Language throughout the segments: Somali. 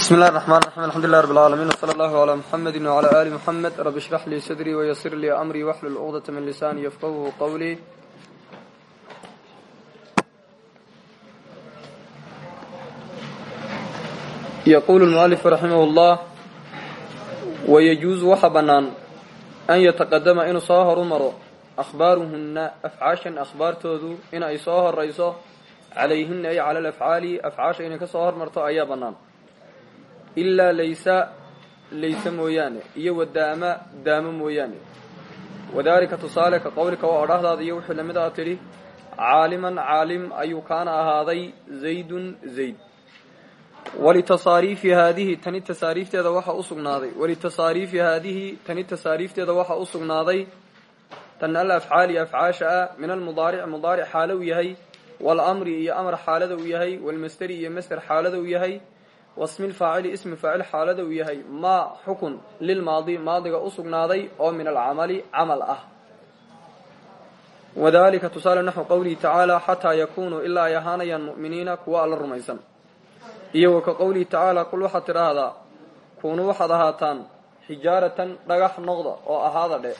بسم الله الرحمن الرحيم الحمد لله رب العالمين وصلى الله على محمد وعلى آل محمد رب اشرح لي صدري ويسر لي أمري واحلل عقدة من لساني يفقهه قولي يقول المؤلف رحمه الله ويجوز وحبنان أن يتقدم إن صاهر مرو أخبارهن أفعاشا أخبار تودو إن أي صاهر ريسو عليهن أي على الأفعال أفعاش إن كصاهر مرتو أي بنان ilaa laysa layse mooyaane. Iyo wadaama daamo mooyaane. Wadaalika tusaale ka qowlika waa odhahdaada iyo wuxuu la mid ah tidhi caaliman caalim ayuu kaana ahaaday zaydun zayd. Walitasaariifi haadihi tani tasaariifteeda waxaa u sugnaaday. Walitasaariifi haadihi tani tasaariifteeda waxaa u sugnaaday tan al afcaali afcaasha ah min almudaaric mudaaric xaalo u yahay walamri iyo amar xaalada u yahay walmasteri iyo master xaalada u yahay wasmi lfaacili ismi faacil xaalada uu yahay maa xukun lilmaadi maadiga u sugnaaday oo min alcamali camal ah. Wadalika tusaale naxwu qowlihi tacaala xataa yakunuu ilaa ay ahaanayaan mu'miniina kuwa alla rumaysan. Iyo wa ka qowlihi tacaala qul waxaad tidhaahdaa kunuu waxaad ahaataan xijaaratan dhagax noqda oo ahaada dhe.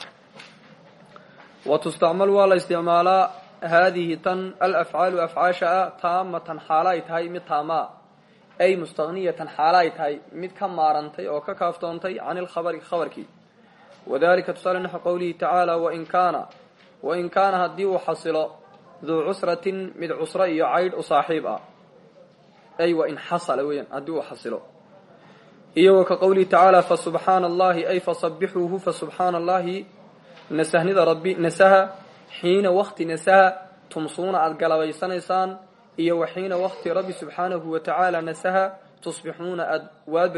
Wa tustacmal waa la isticmaalaa haadihi tan alafcaalu afcaasha ah taamatan xaalo ay tahay mid taamaa ay mustaniyatan xaalo ay tahay mid ka maarantay oo ka kaaftoontay can ilkhabari khabarkii. Wadalika tusaale naxu qowlihi tacaala wain kaana wain kaana haddii uu xasilo duu cusratin mid cusro iyo caydh u saaxiib ah. Ay wain xasala weeyaan haddii uu xasilo. Iyo ka qowlihi tacaala fasubxaana allahi ay fasabixuuhu fasubxaana allahi nasahnida rabbi nasaha xiina wakti nasaha tumsuuna aada galabaysanaysaan iyo waxiina wakti rabbi subxaanahu wa tacaala nasaha tusbixuuna aada waa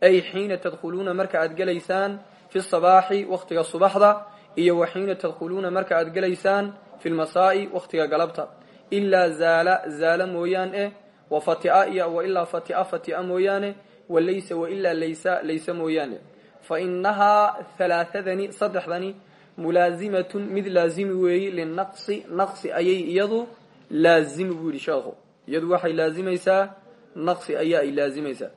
ay xiina tadkhuluuna marka aad gelaysaan fi sabaaxi waktiga subaxda iyo waxiina tadkhuluuna marka aad gelaysaan fi lmasaa'i waktiga galabta. Ilaa zaala zaala mooyaan eh wa fatia iyo wailaa fatia fatia mooyaane wa laysa wailaa laysa laysa mooyaane. Fa inahaa halaaadani saddexdani mulaazimatun mid laazimi weeyi linaqsi naqsi ayay iyadu laazimi buu yidhi sheekhu. Iyadu waxay laazimaysaa naqsi ayaa ay laazimaysaa.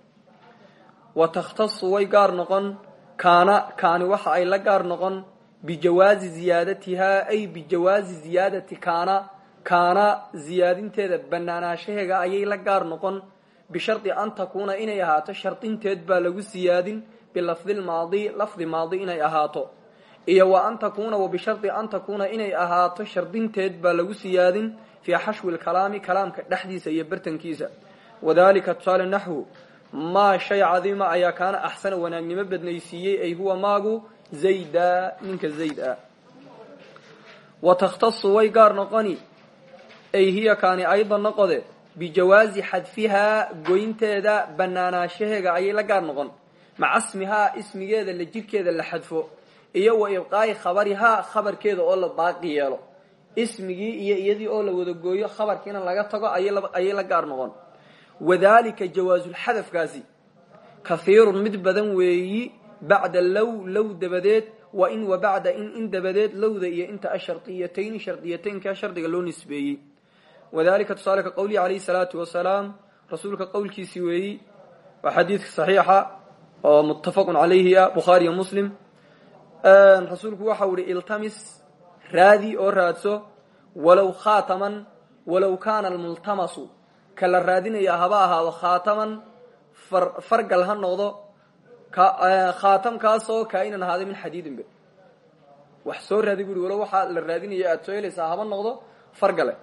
Wa takhtasu way gaar noqon. Kaana kaani waxa ay la gaar noqon. Bijawaazi ziyaadatihaa ay bijawaazi ziyaadati kaana. Kaana ziyaadinteeda banaanaashaheega ayay la gaar noqon. Bishardi an takuuna inay ahaato shardinteed baa lagu siyaadin. Bilafdi lmaadi lafdi maadi inay ahaato. Iyo wa an takuuna wa bishardi an takuuna inay ahaato shardinteed baa lagu siyaadin fi xashwi lkalaami kalaamka dhexdiisa iyo bartankiisa wadalika tusaale naxwu maa shay cadiima ayaa kaana axsana wanaagnimo badnaysiiyey ay huwa maagu zayda ninka zayd ah wa takhtasu way gaar noqoni ay hiya kaani ayda noqode bijawaazi xadfihaa goynteeda banaanaashaheega ayay la gaar noqon maca smihaa ismigeeda la jirhkeeda la xadfo iyo wa ibqaa'i khabarihaa khabarkeeda oo la baaqi yeelo ismigii iyo iyadii oo la wada gooyo khabarkiina laga tago ayay la gaar noqon. Wadalika jawaasulxadafkaasi kahiirun mid badan weeyi bacda low low dabadeed wa in wa bacda in in dabadeed lowda iyo inta ashardiyatayni shardiyataynka shardiga loo nisbeeyey. Wadalika tusaale ka qowlihi calayhi salaatu wasalaam rasuulka qowlkiisii weeyi waa xadiidka saxiixa oo muttafaqun calayhi ah bukhaariyo muslim. Rasuulku waxau ihi iltamis raadi oo raadso walow khaataman walow kaana almultamasu ka la raadinaya haba ahaado khaataman fargal ha noqdo khaatamkaasoo kainan ahaaday min xadiidinbe wax soo raadi bui walow waxaa la raadinaya aada soo helaysaa haba noqdo fargale.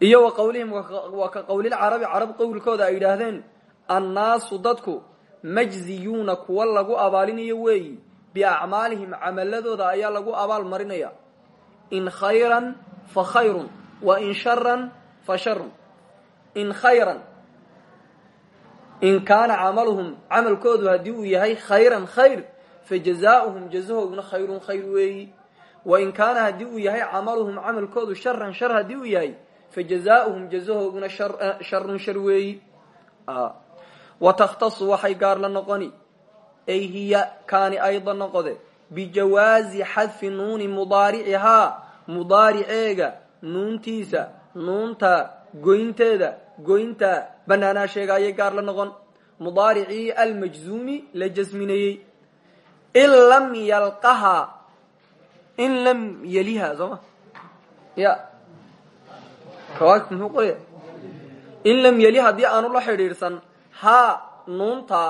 Iyo wa qawlihim waa ka qowlilcarabi carab qowlkooda ay yidhaahdeen annaasu dadku majziyuuna kuwa lagu abaalinayo weeyi biacmaalihim camaladooda ayaa lagu abaal marinaya. In khayran fa khayrun wa in sharan fa sharun in khayran. In kaana camaluhum camalkoodu haddii uu yahay khayran khayr fa jazaauhum jazahooduna khayrun khayr weeyi. Wa in kaana haddii uu yahay camaluhum camalkoodu sharan shar haddii uu yahay fa jazaauhum jazahooduna sharun shar weeyi. Wa takhtasu waxay gaar la noqoni ay hiya kaani ayda noqode. Bijawaazi xadfi nuuni mudaaricihaa mudaariceega nuuntiisa nuunta goynteeda goynta banaanaa sheegaayay gaar la noqon. Mudaaricii almajzuumi la jasminayey. In lam yalqahaa in lam yeliha soo ma? Ya. Muxuu qoraya in lam yeli haddii aanu la xidhiidhsan haa nuunta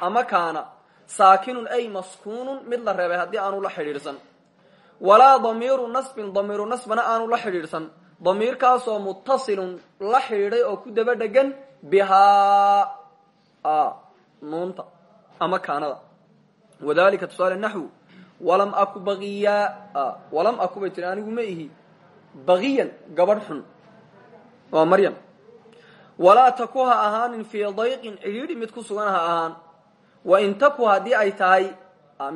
ama kaana saakinun ay maskuunun mid la reebay haddii aanu la xidhiidhsan. Walaa damiiru nasbin damiiru nasbana aanu la xidhiidhsan. Damiirkaasoo muttasilun la xidhiidhay oo ku daba dhegan bihaa nuunta ama kaanada. Wadalika tusaale naxwu walam aku bagiyaa walam aku bay tiri anigu ma ihi bagiyan gabadh xun. Waa maryam. Walaa taku ha ahaanin fii dayqin cidhiidhi mid ku sugan ha ahaan wain taku haddii ay tahay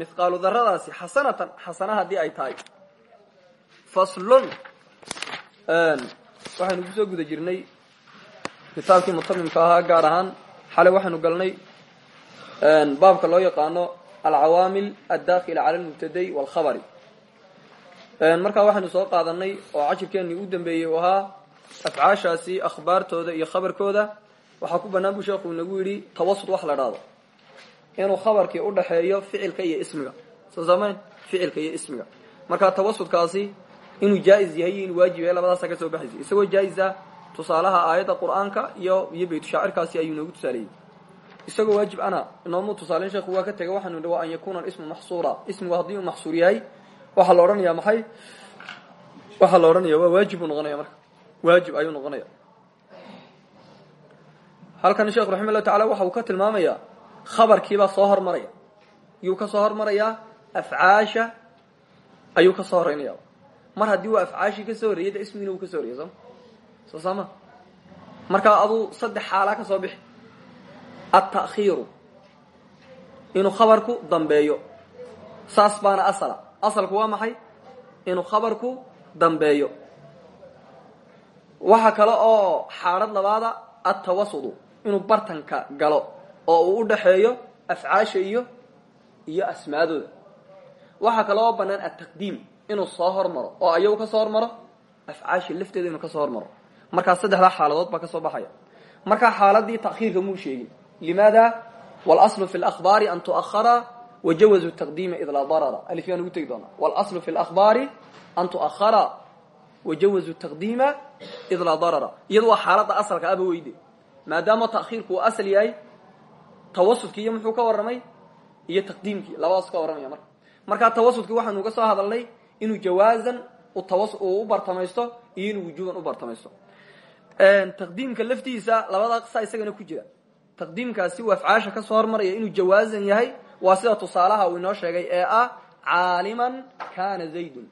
mithqaalu daradaasi xasanatan xasana haddii ay tahay. Faslun waxaynu ku soo guda jirnay kitaabkii mutamimka ahaa gaar ahaan xalay waxaynu galnay baabka loo yaqaano alcawaamil addakila cala lmubtaday walkhabari. Markaa waxaynu soo qaadanay oo cashirkeenii u dambeeyey u ahaa akhbaartooda iyo khabarkooda waxaa ku banaan buu sheekhu inagu yidhi tawasud wax la dhahdo inuu khabarkii udhaxeeyo ficilka iyo ismiga. Soo samayn ficilka iyo ismiga. Markaa tawasudkaasi inuu jaa-is yahay iyo inuu waajib yahay labadaasa ka soo baxaysa. Isagoo jaa-is ah tusaalaha aayadda qur'aanka iyo iyo baytushaacirkaasi ayuu inoogu tusaaleeyey. Isagoo waajib ana inoomu tusaaleyn sheekhu waa ka tegay waxaanu idhi waa an yakuuna ismu maxsuura. Ismigu haddii uu maxsuur yahay waxaa la odhanayaa maxay? Waxaa la odhanaya waa waajib buu noqonaya marka. Waajib ayuu noqonaya halkan sheekhu raxima llahu tacala waxa uu ka tilmaamayaa khabarkiibaa soo hormaraya. Yuu ka soo hormarayaa afcaasha ayuu ka soo horeynaya mar haddii uu afcaashii ka soo horreeyay de ismigiina uu ka soo horreyay sooma soo saama? Markaa aduu saddex xaalaa ka soo bixi. Altakhiiru inuu khabarku dambeeyo. Saas baana asala. Asalku waa maxay? Inuu khabarku dambeeyo. Waxa kale oo xaadhad labaada altawasudu inuu bartanka galo oo uu udhaxeeyo afcaasha iyo iyo asmaadooda waxaa kale oo banaan altaqdiim inuu soo hormaro oo ayagu ka soo hormaro afcaasha lafteeda inuu ka soo hormaro markaa saddexdaa xaaladood baa ka soo baxaya markaa xaaladii takhiirka muu sheegin limaada wاlأصl fi اlأkhbaari an tuأhara wajawazu taqdiima id laa darara alif yaan ugu tegi doonaa wاlأصl fi اlأkhbaari an tuأhara wajawazu taqdiima id laa darara iyado waa xaaladda asalka aba weyde maadaama takhiirku uu asal yahay tawasudkii iyo muxuu ka warramay iyo taqdiimkii. Labadaas ka warramaya marka. Markaa tawasudkii waxaanu ka soo hadalnay inuu jawaazan u bartamaysto iyo inuu wujuuban u bartamaysto. Taqdiimka laftiisa labada qsa isagana ku jira. Taqdiimkaasi uu afcaasha ka soo hormaraya inuu jawaazan yahay. Waa sida tusaalaha uu inoo sheegay ee ah caaliman kana zaydun.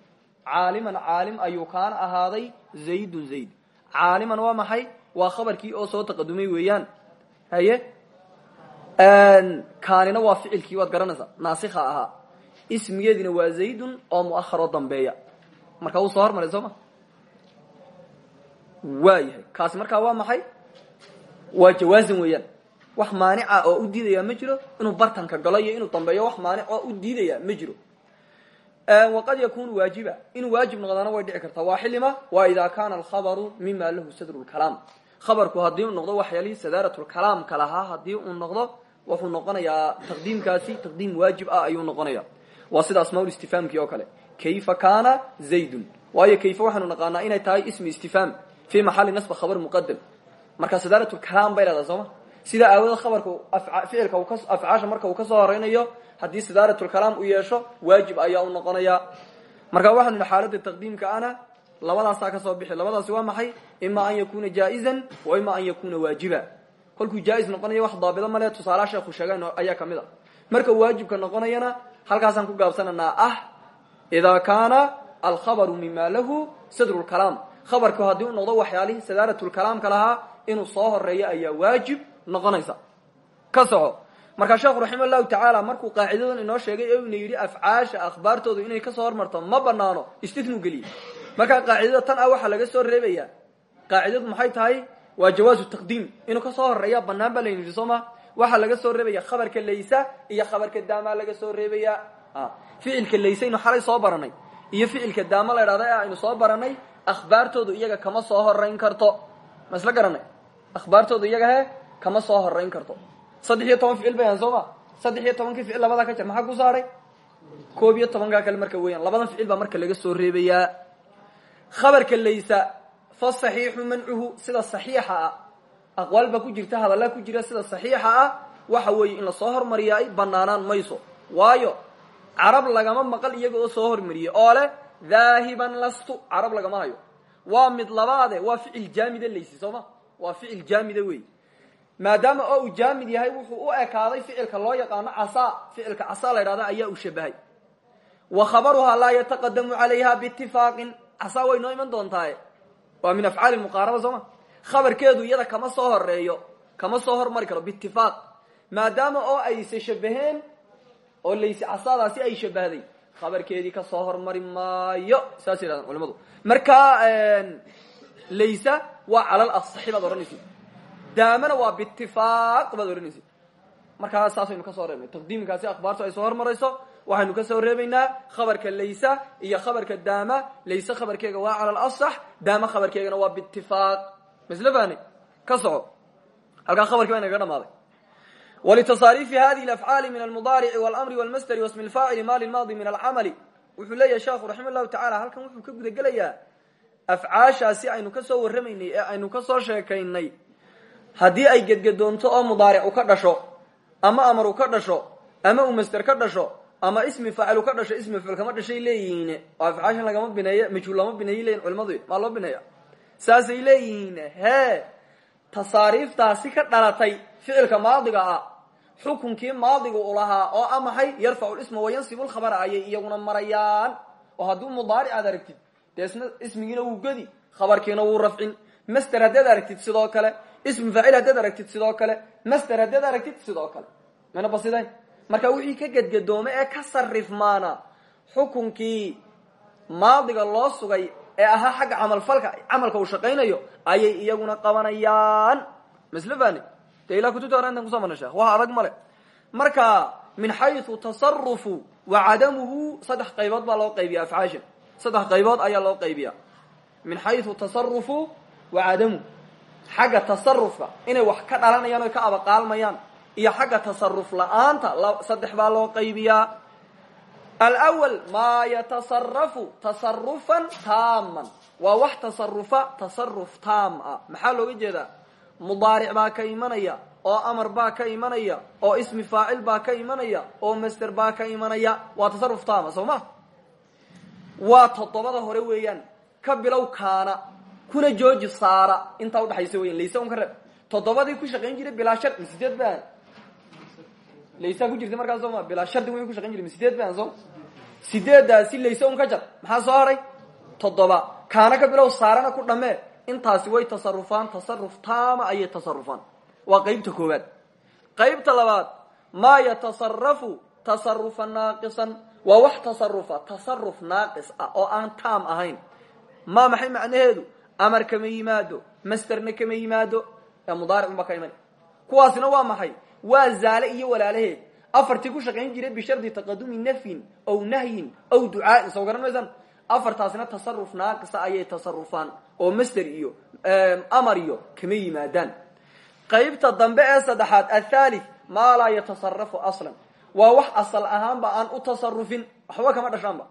Caaliman caalim ayuu kaana ahaaday zaydun zayd. Caaliman waa maxay? Waa khabarkii oo soo taqadumay weeyaan. Haye kaanina waa ficilkii waad garanaysaa. Naasikha ahaa ismigeedina waa zaydun oo muaharo dambeeya. Marka wuu soo hormaray soo ma? Waa yahay. Kaasi markaa waa maxay? Waa jawaazan weeyaan. Wax maanica oo u diidaya ma jiro. Inuu bartanka galo iyo inuu dambeeyo wax maanic oo u diidaya ma jiro. Waqad yakunu waajiba. Inuu waajib noqdaana way dhici kartaa. Waa xilima waa ida kana alkhabaru mima lahu sadru lkalaam khabarku haddii uu noqdo waxyaalihii sadaaratulkalaamka lahaa haddii uu noqdo wuxuu noqonayaa taqdiimkaasi taqdiim waajib ah ayuu noqonaya waa sida asmaul istifhaamkii oo kale. Kayfa kana zaydun? Waayo kayfa waxaanu naqaanaa inay tahay ismi istifhaam fi maxali nasba khabar muqadam marka sadaaratulkalaam bay leedahay sooma. Sida aawada khabarka ficilka afcaasha marka uu ka soo horeynayo haddii sidaaratulkalaam u yeesho waajib ayaa u noqonaya marka waxaanu nihi xaaladda taqdiimka ana labadaasaa ka soo bixi labadaasi waa maxay? Ima an yakuna jaa-izan wa ima an yakuna waajiba kolkuu jaa-is noqonayo wax daabido male tusaalaha sheekhu sheegen ayaa ka mid a. Marka waajibka noqonayana halkaasaan ku gaabsananaa ah idaa kaana alkhabaru mima lahu sadru lkalaam khabarku haddii u noqdo waxyaalihii sadaaratulkalaamka lahaa inuu soo horeeyo ayaa waajib noqonaysa. Ka soco. Markaa sheekhu raxima llahu markuu qaacidadan inoo sheegay ee ina yidhi afcaasha akhbaartoodu inay ka soo hormarto ma banaano istitnu geliye. Markaa qaacidada tan ah laga soo reebaya. Qaacidadu maxay tahay waa jawaazu taqdiim. Inuu ka soo horreeya banaan baa layni yidhi soo ma waxaa laga soo reebaya khabarka laysa iyo khabarka daamaa laga soo reebaya. Ficilka laysa inu xalay soo baranay iyo ficilka daama la idhahda ee aynu soo baranay akhbaartoodu iyaga kama soo horeyn karto. Ma isla garanay? Akhbaartooda iyaga he kama soo horeyn karto. Saddex iyo toban ficil bayan soo ma saddex iyo tobankii ficil labadaa ka jir maxaa ku saaray? Koob iyo tobankaa kale marka weeyaan. Labadan ficil baa marka laga soo reebayaa. Khabarka laysa fa saxiixu mancuhu sida saxiixa ah. Aqwaal baa ku jirta hadallaa ku jira sida saxiixa ah waxa weeye in la soo hormariyaa ay banaanaan mayso. Waayo carab lagama maqal iyaga oo soo hormariyey oo leh dhaahiban lastu carab lagama hayo. Waa mid labaade waa ficil jaamida laysi soo ma waa ficil jaamida wey maadaama oo uu jaamid yahay wuxuu u ekaaday ficilka loo yaqaano casaa ficilka casaa la ydhahda ayaa u shabahay wa khabaruhaa laa yataqadamu calayha biitifaaqin casaa way noo iman doontaaye waa min afcaali muqaaraba soo ma? Khabarkeedu iyada kama soo horeeyo kama soo hormari karo biitifaaq maadaama oo ayse shabaheen oo layse casaadaasi ay shabahday khabarkeedii ka soo hormari maayo. Saas yidhahdaan culimadu markaa laysa waa calal asaxi baad odhanaysa daamana waa biitifaaq baad odhanaysa markaa saasaynu ka soo reebnay taqdiimkaasi akhbaartu ay soo hormarayso waxaynu ka soo reebaynaa khabarka laysa iyo khabarka daama. Layse khabarkeega waa cala alasax daama khabarkeegana waa biitifaaq masle fahni ka soco. Halkaa khabarkii baa inaga dhamaaday walitasaariifi hadihi alafcaali min almudaarici walmri walmasderi wasmi lfaacili ma lilmaadi min alcamali. Wuxuu leeyahay sheekhu raxima llahu tacala halkan wuxuu ka guda gelayaa afcaashaasi aynu ka soo warramaynay ee aynu ka soo sheekaynay. Haddii ay gedgadoonto oo mudaaric u ka dhasho ama amar u ka dhasho ama uu masder ka dhasho ama ismi faacil ka dhasho ismi ficil kama dhashay leeyihiin. Oo afcaashan lagama bineeyo majhuul lama bineeyo leyihin culimadu maa loo bineeya saasay leeyihiin hee tasaariiftaasi ka dhalatay ficilka maadiga ah xukunkii maadiga u lahaa oo a maxay? Yarfacu lisma wayansibu lkhabara ayay iyaguna marayaan. Oo hadduu mudaaric aad aragtid dee isna ismigiina wuu gedi khabarkiina wuu rafcin. Master haddaad aragtid sidoo kale ismi faacil haddaad aragtid sidoo kale master haddaad aragtid sidoo kale. Mana basidayn marka wixii ka gedgadoomay ee ka sarifmaana xukunkii maadiga loo sugay ee ahaa xagga camalfalka camalka uu shaqaynayo ayay iyaguna qabanayaan. Masle fani dee ilaa kutubta hore intan waa adag male marka min xayثu tasarufu wa cadamuhu saddex qaybood baa loo qaybiya afcaashan saddex qaybood ayaa loo qaybiya min xayثu tasarufu wa cadamuhu xagga tasarufka inay wax ka dhalanayaan o ka abaqaalmayaan iyo xagga tasaruf la'aanta saddex baa loo qaybiyaa. Alwal maa yatasarafu tasarufan taaman. Waa wax tasarufa tasaruf taam ah. Maxaa looga jeedaa? Mudaaric baa ka imanaya oo amar baa ka imanaya oo ismi faacil baa ka imanaya oo master baa ka imanaya. Waa tasaruf taama soo ma? Waa toddobada hore weeyaan ka bilow kaana kuna jooji saara. Intaa udhaxaysa weyan laysa un ka reeb toddobadii ku shaqayn jiray bilaa shar sideed laysaa ku jirta markaas sooma bilaa shardi wuxuu ku shaqayn jiray ma sideed baan soo sideedaasi layse un ka jar maxaa soo haray toddoba kaana ka bilow saarana ku dhammee intaasi way tasarufaan tasaruf taama ayay tasarufaan waa qeybta koowaad qeybta labaad maa yatasarafu tasarufan naaqisan waa wax tasarufa tasaruf naaqis ah oo aan taam ahayn ma maxay macnaheedu amar kama yimaado masterna kama yimaado ee mudaaricun baa ka iman kuwaasina waa maxay waa zaale iyo walaalaheed afartii ku shaqayn jiray bishardi taqadumi nafyin aw nahyin aw ducaain soo garan maysaan? Afartaasina tasaruf naaqisa ayay tasarufaan oo master iyo amar iyo kama yimaadaan. Qaybta dambe ee saddexaad athalith maa laa yatasarafu aslan. Waa wax asal ahaanba aan u tasarufin waxba kama dhashaanba.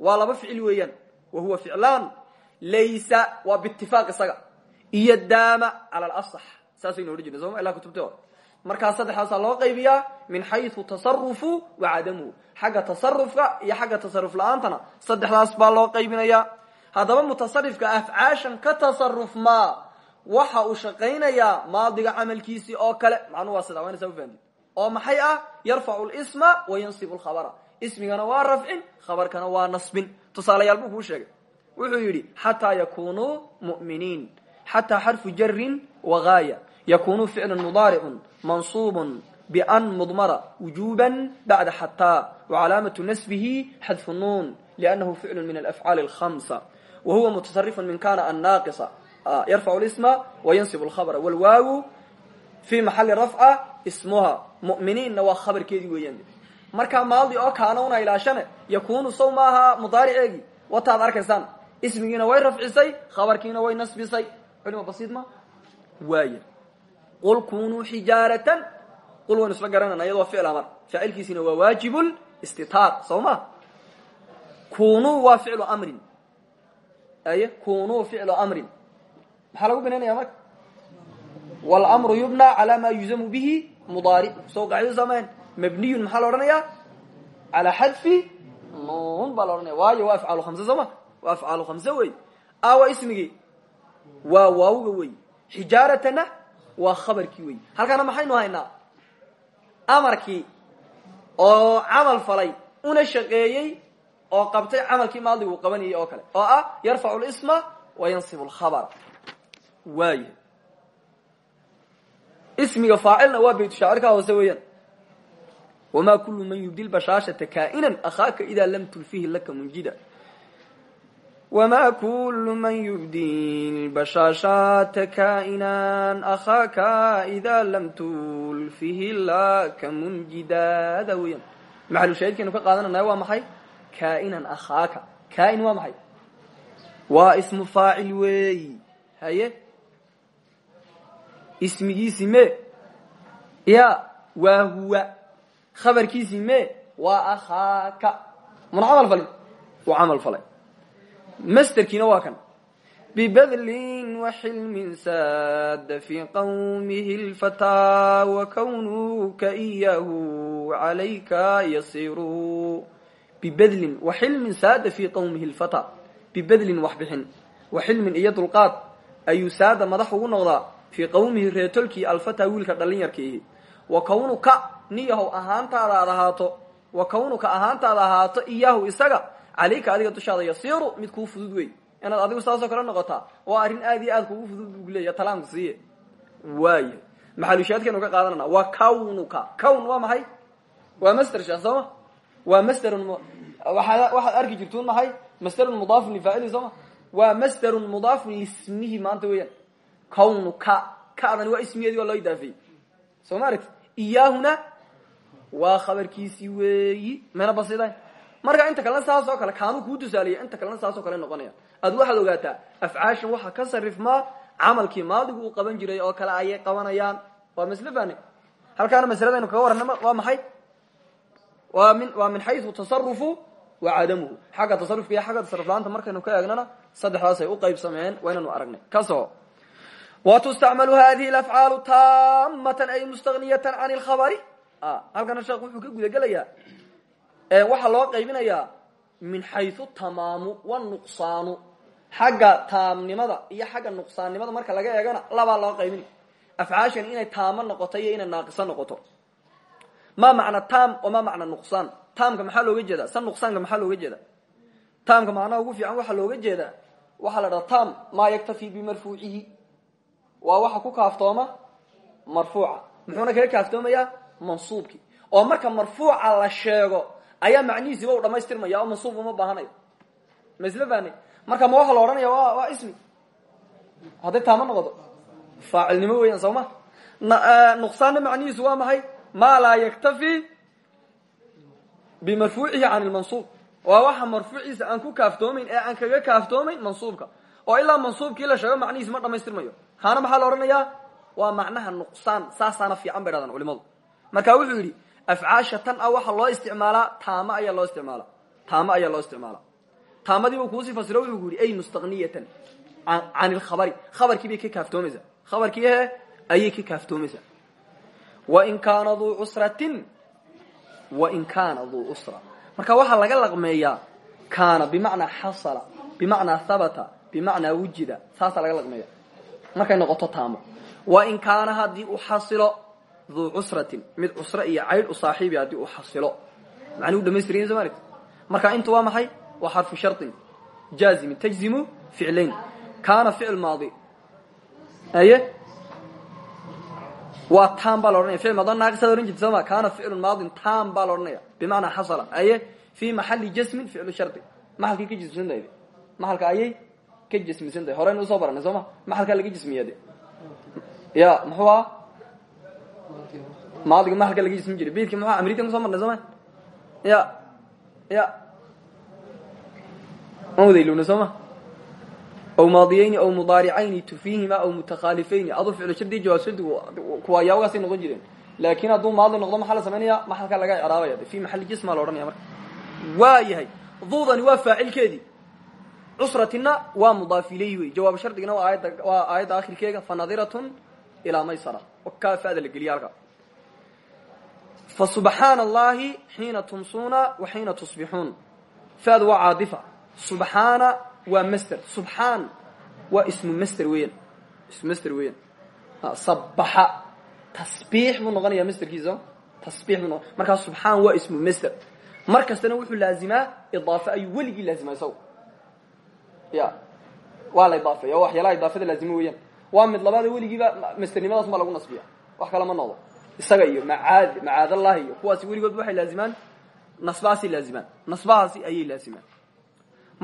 Waa laba ficil weeyaan. Wa huwa ficlaan laysa waa biitifaaq isaga. Iyo daama cala alasax saasaynu odhan jirna soma ilaa kutubta? hore markaa saddexdaasaa loo qaybiyaa min xayثu tasarufu wa cadamuhu xagga tasarufka iyo xagga tasaruf la'aantana saddexdaas baa loo qaybinayaa haddaba mutasarifka afcaashan ka tasaruf maa waxa uu shaqaynayaa maadiga camalkiisii oo kale. Macnuu waa sida waa inasa ufahamtid oo maxay ah? Yarfacu lsma wa yansibu lkhabara ismigana waa rafcin khabarkana waa nasbin. Tusaalayaal buu kuu sheegay. Wuxuu yidhi xataa yakunuu mu'miniin. Xataa xarfu jarin wagaaya yakunu ficlu mudaaricun ban mudmara wujuba bacda xataa wacalaamatu nasbihi xadfu nuun liannahu ficlu min alafcaali alhamsa wa huwa mutasarifun min kana annaaqisa yarfacu lisma wayansibu lkhabra wlwaawu fii maxali rafca ismuha mu'miniinna waa khabarkeedii weeyaan markaa maaldi oo kaana una ilaashane yakunu sow maaha mudaariceegii wataad arkaysaan ismigiina way rafcisay khabarkiina way nasbisay culima basiid ma waaya qul kunuu xijaaratan qul waynu isla garanayna iyadoo ficil amar faacilkiisina waa waajib istitaar soo ma kunuu waa ficlu amrin aye kunuu ficlu amrin maxaa lagu binaynaya marka wlmru yubna calaa ma yuzamu bihi mudaaric soo qaacido samayn mabniyun maxaa la odhanayaa calaa xadfi nuun baa la odhanaya waayo waa afcaalu khamse soo ma waa afcaalu khamse wey awa ismigii waa waawga wey xijaaratana waa khabarkii wey halkaana maxaynu haynaa? Amarkii oo camal falay una shaqeeyey oo qabtay camalkii maadigu qabanayay oo kale. Oo ah yarfacu lisma wa yansibu lkhabara waay ismiga faacilna waa baytu shaacirkaa hoose weeyaan. Wamaa kulu man yubdi lbashaashata kaa'inan akhaaka idaa lam tulfihi laka munjida wma kulu man yubdi lbashaashaata kaa'inan akhaaka idaa lam tulfihi laka munjidaada weeyaan maxalu shaahidkaynu ka qaadananaya waa maxay kaa'inan akhaaka kaa'in waa maxay waa ismu faacil weeyi haye ismigiisi me ya waa huwa khabarkiisi me waa akhaaka muna camal falin wuu camal falay masterkiina waa kan. Bibadlin waxilmin saada fi qawmihi lfataa wakawnuka iyahu calayka yasiru. Bibadlin waxilmin saada fi qawmihi lfataa bibadlin wax bixin. Waxilmin iyo dulqaad ayuu saada madax ugu noqdaa fii qawmihi reetolkii alfataa wiilka dhalinyarkiihi wa kawnuka niyahow ahaantaada aad ahaato. Wa kawnuka ahaantaada ahaato iyaahu isaga calayka adiga dushaada yasiiru mid kuu fudud wey inaad adigu saasoo kale noqotaa waa arrin aad iyo aad kugu fudud buu leeya talaanku siiye waaya maxalushaadkaynu ka qaadanana waa kawnuka kawn waa maxay waa master sheekh sooma waa masterun waxaad arki jirtuun maxay masterun mudaafun lifaacili sooma waa masterun mudaafun lismihi maanta weeyaan kawnuka kadani waa ismigeedii waa loo idaafeeyey soo ma aragti iyaahuna waa khabarkiisii weeyi mayna basidayn marka inta kalena saas oo kale kaanuu kuu tusaaleeya inta kalena saas oo kale noqonaya. Ad waxaad ogaataa afcaashan waxa ka sarifmaa camalkii maadigu uu qaban jiray oo kale ayay qabanayaan. Waa masle fane halkaana masaladaynu kaga warrana waa maxay? Waa min waa min xayu tasarufu wa cadamuhu. Xagga tasarufka iyo xagga tasaruf la'aanta markaynu ka eegnana saddexdaasay u qaybsameen waa inaynu aragnay. Kaso watustacmalu hadihi afcaalu taamatan ay mustagniyatan can lkhabari halkana sheekh wuxuu ka gudagelayaa waxaa loo qaybinayaa min xayu tamaamu wanuqsaanu xagga taamnimada iyo xagga nuqsaannimada marka laga eegana labaa loo qaybin. Afcaashan inay taamo noqoto iyo inay naaqiso noqoto. Ma macna tam oo ma macna nuqsaan. Taamka maxaa looga jeeda sa nuqsaanka maxaa looga jeeda taamka macnaha ugu fiican waxaa looga jeedaa waxaa la dhaha tam maa yaktafi bimarfuucihi. Waa waxa ku kaaftooma marfuuca. Muxuuna kaga kaaftoomayaa mansuubkii oo marka marfuuca la sheego ayaa macnihiisiiba u dhamaystirmaya oo mansuub uma baahanayo. Ma marka ma waxa la odhanaya wa waa ismi. Hadday taamo noqoto. Faacilnimo weeyaan soo ma? Nuqsaanna macnihiisu waa maxay? Maa laa yaktafi bimarfuucihi can lmansuub waa waxa marfuuciisa aan ku kaaftoomayn ee aan kaga kaaftoomayn mansuubka. Oo ilaa mansuubkii la sheego macnihiisi ma dhamaystirmayo kaana maxaa la odhanayaa? Waa macnaha nuqsaan saasaana fiican bay dhahdaan culimadu. Marka wuxuu yidhi afcaasha tan ah waxaa loo isticmaalaa taamo ayaa loo isticmaala taamo ayaa loo isticmaala taamadiibu kuusii fasiro wuxuu ku yidhi ay mustagniyatan can ilkhabari khabarkii bay ka kaaftoomaysaa. Khabarkii he ayay ka kaaftoomaysaa. Wain kaana duu cusratin wain kaana duu usra. Marka waxaa laga laqmeeyaa kaana bimacnaa xasala bimacnaa habata bimacnaa wujida saasaa laga laqmeeya markay noqoto taamo. Wain kaana haddii uu xasilo duu cusratin mid cusro iyo caydh u saaxiibi haddii uu xasilo macnii u dhamaystirayin soo maaragti marka intu waa maxay waa xarfu sharطin jaazimin tajzimu ficlayn kaana ficil maadi aye waa tam baa la odhanaya ficil maadi naaqisaad ohan jirta sooma kaana ficlu maadin tam baa la odhanaya bimacnaa xasala aye fii maxali jasmin ficlu shardi maxalkay ka jismisantahay maxalka ayay ka jismisan tahay horeyna u soo baranay soo ma maxalkaa laga jismiya de ya muxuu aha maadiga maxalka laga jismin jiray? Beydka muxu amritan ku soo marnay soo ma? Ya ya. Ma wadaylowna soo ma? Aw maadiyayni aw mudaaricayni tufiihima aw mutakhaalifayni. Adu ficlo shardi jawaabsadu kuwa yaawagaasay noqon jireen. Laakin hadduu maadi noqdo maxaa la samaynaya maxalkaa laga icraabaya fi maxali jisma la odhanaya marka. Waa yahay. Duudani waa faacilkeedii cusratina waa mudaaf ilayhi wey jawaab shardigina waa aayadda akhirkeega fanadiratun ilaa maysara. Kaa fada la geliya halkaa fa subxaana allahi xiina tumsuuna wa xiina tusbixuun fadu waa caadifa subxaana waa master subxaan waa ismu master weeyaan ismu master weeyaan sabaxa tasbiix buu noqonaya masterkiisa tasbiix buu noqon. Markaa subxaan waa ismu master mar kastana wuxuu laazimaa idaafe ayuu weligii laazima isagu ya. Waa la idaafeeya waxyaalaha idaafada laazimo weeyaan waa mid labaad weligiiba masternimadaas ma lagu nasbiya. Wax kale ma noqdo isaga iyo macaad macaadallahi iyo kuwaasi weligoodba waxay laazimaan nasbahaasay laazimaan nasbahaasi ayay laazimaan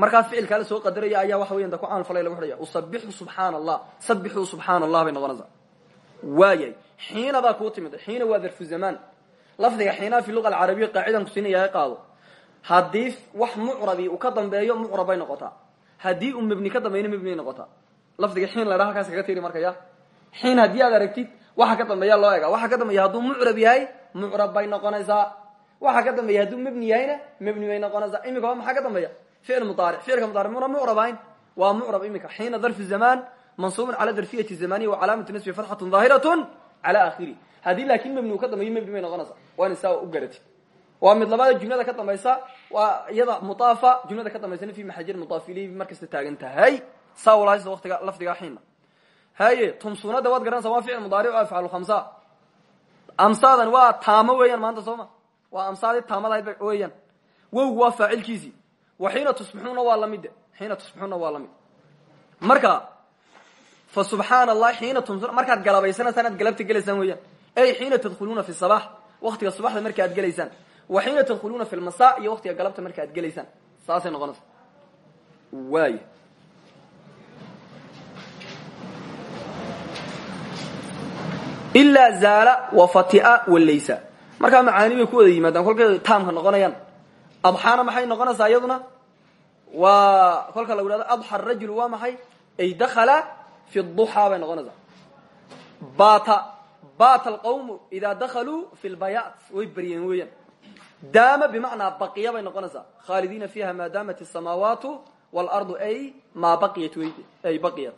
markaa ficilkaa la soo qadaraya ayaa waxa weyan da ku caanfalay lagu xidhaya usabixu subxaana allah sabixuu subxaana allah bay noqonaysaa. Waayahay xiina baa kuu timid xiina waa darfu zamaan lafdiga xiinaa fi luga alcarabiya qaacidan kusiinaya qaado. Haddii wax mucrabi uu ka dambeeyo mucrab bay noqotaa. Haddii uu mebni ka dambeeyna mebni ay noqotaa. Lafdiga xiin la dhaha halkaas kaga tiri marka ya xiin haddii aad aragtid waxa ka dambeeya loo ega waxa ka dambeeya hadduu mucrab yahay mucrab bay noqonaysaa. Waxa ka dambeeya hadduu mebni yahayna mebni bay noqonaysaa. Imika maxaa ka dambeeya? Ficil mudaaric. Ficilka mudaaric muna mucrab ahayn. Waa mucrab imika. Xiina darfu zamaan mansuubun cala darfiyati zamaniya wa calaamatu nasbi fatxatun daahiratun cala akhiri haddii laakin mebni uu ka dambeeyo mebni bay noqonaysaa. Waana saa u garatid waa mid labaada jumlada ka dambaysa waa iyada mudaafa jumlada ka dambaysana fi maxajir mudaaf ilayhi markasta taagan tahay. Saa walahaysa watiga lafdigaa xiina haye tumsuunada waad garanaysaa waa ficil mudaaric o afcalu khamsa. Amsaadan waa taamo weeyaan maanta soo ma? Waa amsaadii taamadahayd weeyaan. Wowgu waa faacilkiisii wa xiina tusbixuuna waa la mid xiina tusbixuuna waa la mid marka fa subxaana allah xiina tumsuuna markaad galabaysanaysaan aad galabta gelaysaan weeyaan. Ay xiina tadkhuluuna fi sabax waktiga subaxda marka aad gelaysaan. Wa xiina tadkhuluuna fi lmasa iyo waktiga galabta marka aad gelaysaan. Saasay noqonaysa. Waay ilaa zaala wa fatia walaysa markaa macaani bay ku wada yimaadaan kolkay taamka noqonayaan. Adxaana maxay noqonaysaa iyaduna? Waa kolka lagu hahdo adxa rajul waa maxay? Ay dakala fi duxaa bay noqonaysaa. Bata bata alqawmu idaa dakaluu fi lbayaat way beryeen weeyaan. Daama bimacnaa baqiya bay noqonaysaa. Khaalidiina fiiha maa daamat asamaawaatu waalardu ay maa baqiyat wey ay baqiyat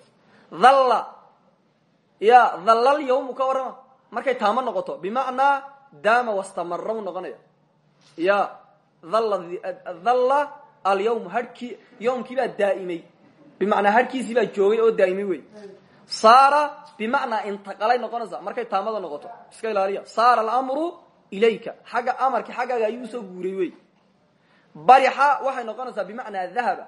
ya dhallal yawmu ka warrama. Markay taamo noqoto bimacnaa daama wastamara u noqonaya ya dhalla alyawm hahkii yawmkii baa daa'imay. Bimacnaa harhkiisii baa joogay oo daa'imay wey. Saara bimacnaa intaqalay noqonaysa. Markay taamada noqoto iska ilaaliya. Saara alamru ilayka. Xagga amarki xaggaaga ayuu u soo guuray wey. Barixa waxay noqonaysaa bimacnaa dahaba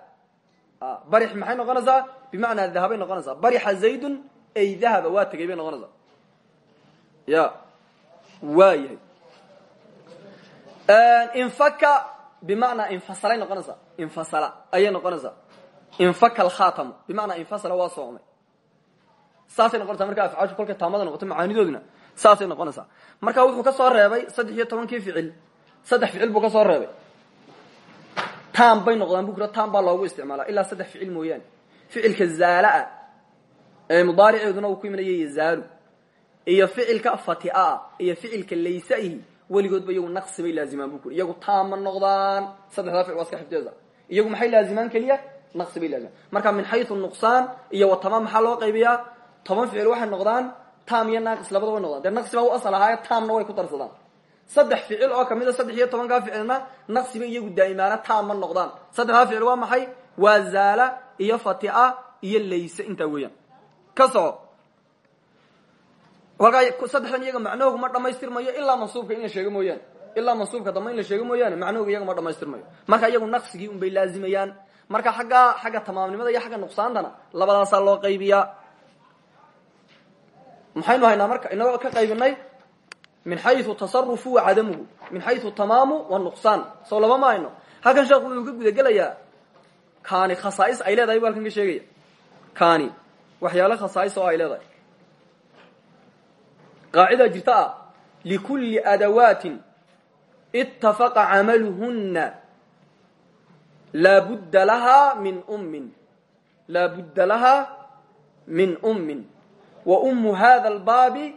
barix maxay noqonaysaa? Bimacnaa dahabay noqonaysaa. Barixa zaydun ay dahaba waa tegay bay noqonaysaa. Ya waa yahay. Infaka bimacnaa infasalay noqonaysaa. Infasala ayay noqonaysaa. Infaka alkhatamu bimacnaa infasala waa soomay saasay noqonaysaa marka afcaashu kolkay taamada noqoto macaanidooduna saasay noqonaysaa. Marka wuxuu ka soo reebay saddex iyo tobankii ficil. Saddex ficil buu ka soo reebay. Tam bay noqdaan bu kura tam baa loogu isticmaalaa ilaa saddex ficil mooyaane. Ficilka zaalaa mudaariceeduna uu ku imanaya yazaalu. Iyo ficilka fatiaa iyo ficilka laysaihi weligoodba iyagu naqsi bay laazimaan bu iyagu taam ma noqdaan. Saddexdaa ficil waa iska xifdeeda iyagu maxay laazimaan keliya? Naqsi bay laazimaan. Marka min xayu nuqsaan iyo watamaam maxaa loo qaybiyaa? Toban ficil waxay noqdaan tam iyo naaqis labada way noqdaan. Dee naqsi baa u asal ahaaye tamna way ku darsadaan. Saddex ficil oo ka mid a saddex iyo tobankaa ficilna naqsiba iyagu daa'imaana taam ma noqdaan. Saddexdaa ficil waa maxay? Waa zaala iyo fatia iyo layse intaa weeyaan ka soco kolkaa saddexdan iyaga macnahoogu ma dhamaystirmayo ilaa mansuubka in la sheego mooyaane. Ilaa mansuubka dambe la sheego mooyaane macnahooga iyaga ma dhamaystirmayo marka iyagu naqsigii un bay laazimayaan. Marka xagga xagga tamaamnimada iyo xagga nuqsaantana labadaasaa loo qaybiyaa. Maxaynu haynaa marka inagoo ka qaybinay min xayu tasarufu wa cadamuhu min xayu tamaamu wanuqsaan soo laba ma halkan sheekhu wuxuu ka gudagelayaa kani khasaais ay leedahay bu halkan ka sheegaya. Kani waxyaalo khasaais oo ay leedahay. Qaacida jirta ah likulli adawaatin itafaqa camaluhunna laabudda lahaa min ummin. Laa budda laha min ummin. Wa ummu hada albaabi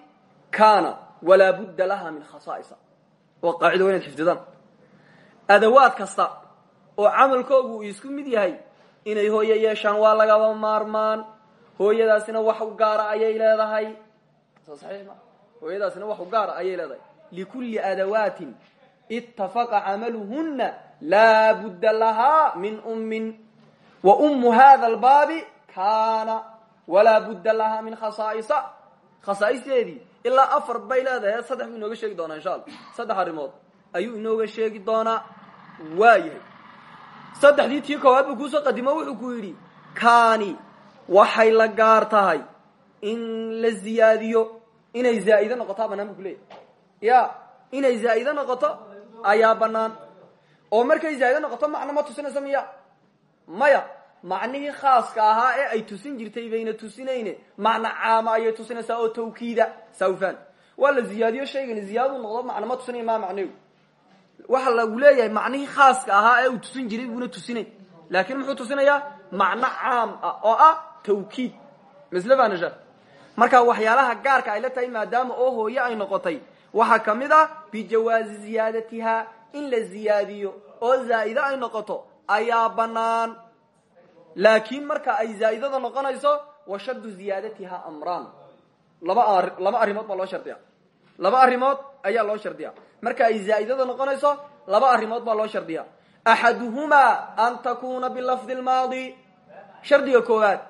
kaana walaa budda laha min khasaa'isa. Waa qaacido wa inaad xifdidaan. Kasta oo camalkoogu isku mid yahay inay yeeshaan waa lagaba maarmaan hooyadaasina wax u gaara ayay leedahay. Ma. Hooyadaasina wax u gaara ayay leedahay. Likulli adawaatin ittafaqa camaluhunna laa budda lahaa min ummin. Wa ummu hada albaabi kaana walaa budda lahaa min khasaa'isa. Khasaa'isteedii ilaa afar bay leedahay. Buu inooga sheegi doonaa insha alla saddex arrimood ayuu inooga sheegi doonaa. Waayahay. Saddexdii tii koowaad buu kuusoo qadimo wuxuu ku yidhi kaani waxay la gaar tahay in la ziyaadiyo. Inay zaa'ide noqotaa banaan bu kuleeyahy ya inay zaa'ide noqoto ayaa banaan oo markay zaa'ide noqoto macno ma tusinaysa miya maya macnihii khaaska ahaa ee ay tusin jirtay bayna tusinayne macno caama ayay tusinaysaa oo tawkiida sawfan. Waa la ziyaadiyo shaygani ziyaadadu noqdo macno ma tusinaya ma macnehu waxa lagu leeyahay macnihii khaaska ahaa ee uu tusin jiray buuna tusinay. Laakiin muxuu tusinayaa? Macno caam ah oo ah tawkiid misle faanasha marka waxyaalaha gaarka ay la tahay maadaama oo hooye ay noqotay waxaa ka mid ah bijawaazi ziyaadatiha in la ziyaadiyo oo zaa'ide ay noqoto ayaa banaan laakiin marka ay zaa'idada noqonayso wa shaddu ziyaadatiha amraan laba laba arrimood baa loo shardiya laba arrimood ayaa loo shardiya marka ay zaa'idada noqonayso laba arrimood baa loo shardiya axaduhumaa an takuna bilafdi lmaadi shardiga koowaad